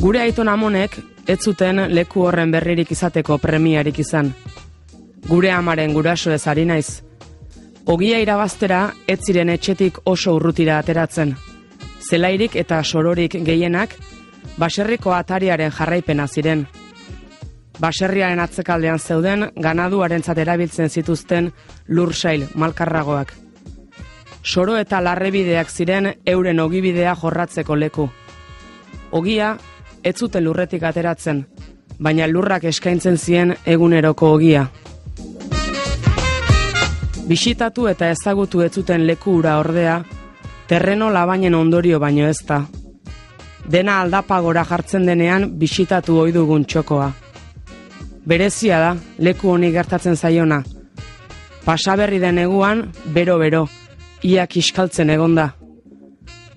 Gure aiton amonek ez zuten leku horren berririk izateko premiarik izan. Gure amaren guraso ez ari naiz. Ogia irabaztera ez ziren etxetik oso urrutira ateratzen. Zelairik eta sororik gehienak baserriko atariaren jarraipena ziren. Baserriaren atzekaldean zeuden ganaduarentzat erabiltzen zituzten lursail malkarragoak. Soro eta larrebideak ziren euren ogibidea jorratzeko leku. Ogia ez zuten lurretik ateratzen, baina lurrak eskaintzen zien eguneroko ogia. Bisitatu eta ezagutu ez zuten leku ura ordea, terreno labainen ondorio baino ez da. Dena aldapagora jartzen denean bisitatu ohi dugun txokoa. Berezia da, leku honi gertatzen zaiona. Pasaberri den eguan, bero-bero, ia kiskaltzen egonda.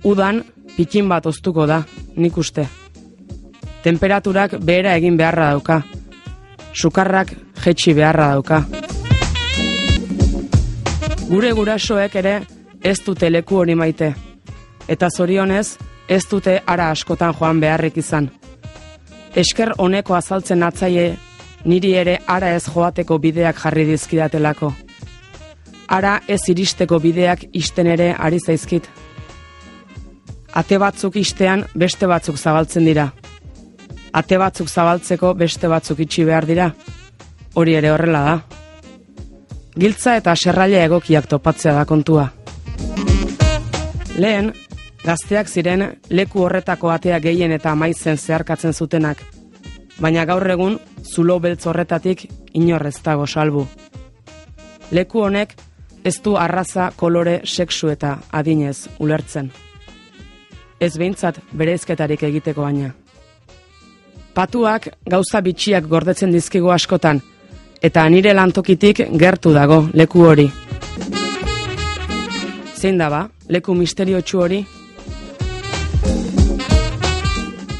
Udan, pikin bat oztuko da, nik uste. Temperaturak behera egin beharra dauka. Sukarrak jetxi beharra dauka. Gure gurasoek ere ez dute leku hori maite. Eta zorionez, ez dute ara askotan joan beharrik izan. Esker honeko azaltzen atzaie, niri ere ara ez joateko bideak jarri dizkidatelako. Ara ez iristeko bideak isten ere ari zaizkit. Ate batzuk istean beste batzuk zabaltzen dira. Ate batzuk zabaltzeko beste batzuk itxi behar dira. Hori ere horrela da. Giltza eta serraila egokiak topatzea da kontua. Lehen, gazteak ziren leku horretako atea gehien eta maizen zeharkatzen zutenak. Baina gaur egun, zulo beltz horretatik inorrez dago salbu. Leku honek ez du arraza, kolore, sexu eta adinez ulertzen. Ez behintzat bereizketarik egiteko baina. Patuak gauza bitxiak gordetzen dizkigu askotan, eta nire lantokitik gertu dago leku hori. Zein da ba, leku misterio hori?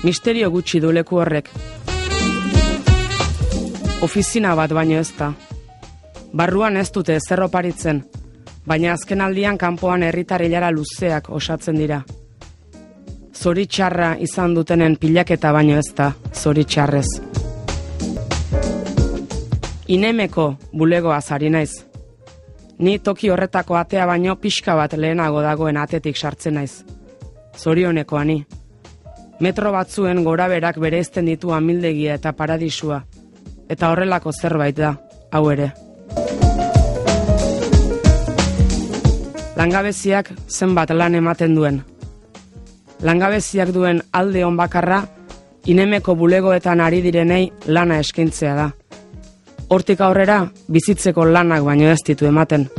Misterio gutxi du leku horrek. Ofizina bat baino ez da. Barruan ez dute zer oparitzen, baina azken aldian kanpoan herritarrilara luzeak osatzen dira. Zoritxarra izan dutenen pilaketa baino ez da, zoritxarrez. Inemeko bulegoa zari naiz. Ni toki horretako atea baino pixka bat lehenago dagoen atetik sartzen naiz. Zorionekoa ni. Metro batzuen gora berak bereizten ditu amildegia eta paradisua. Eta horrelako zerbait da, hau ere. Langabeziak zenbat lan ematen duen. Langabeziak duen alde on bakarra, inemeko bulegoetan ari direnei lana eskaintzea da. Hortik aurrera, bizitzeko lanak baino ez ditu ematen.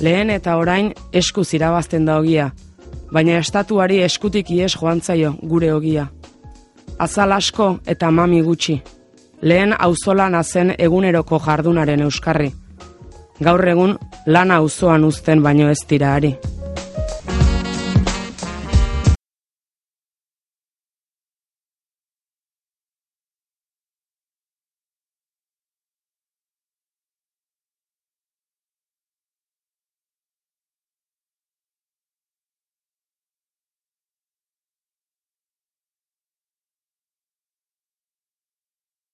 Lehen eta orain esku zirabazten da ogia, baina estatuari eskutik ies joan zaio gure ogia. Azal asko eta mami gutxi lehen auzolan zen eguneroko jardunaren euskarri. Gaur egun lana auzoan uzten baino ez dira ari.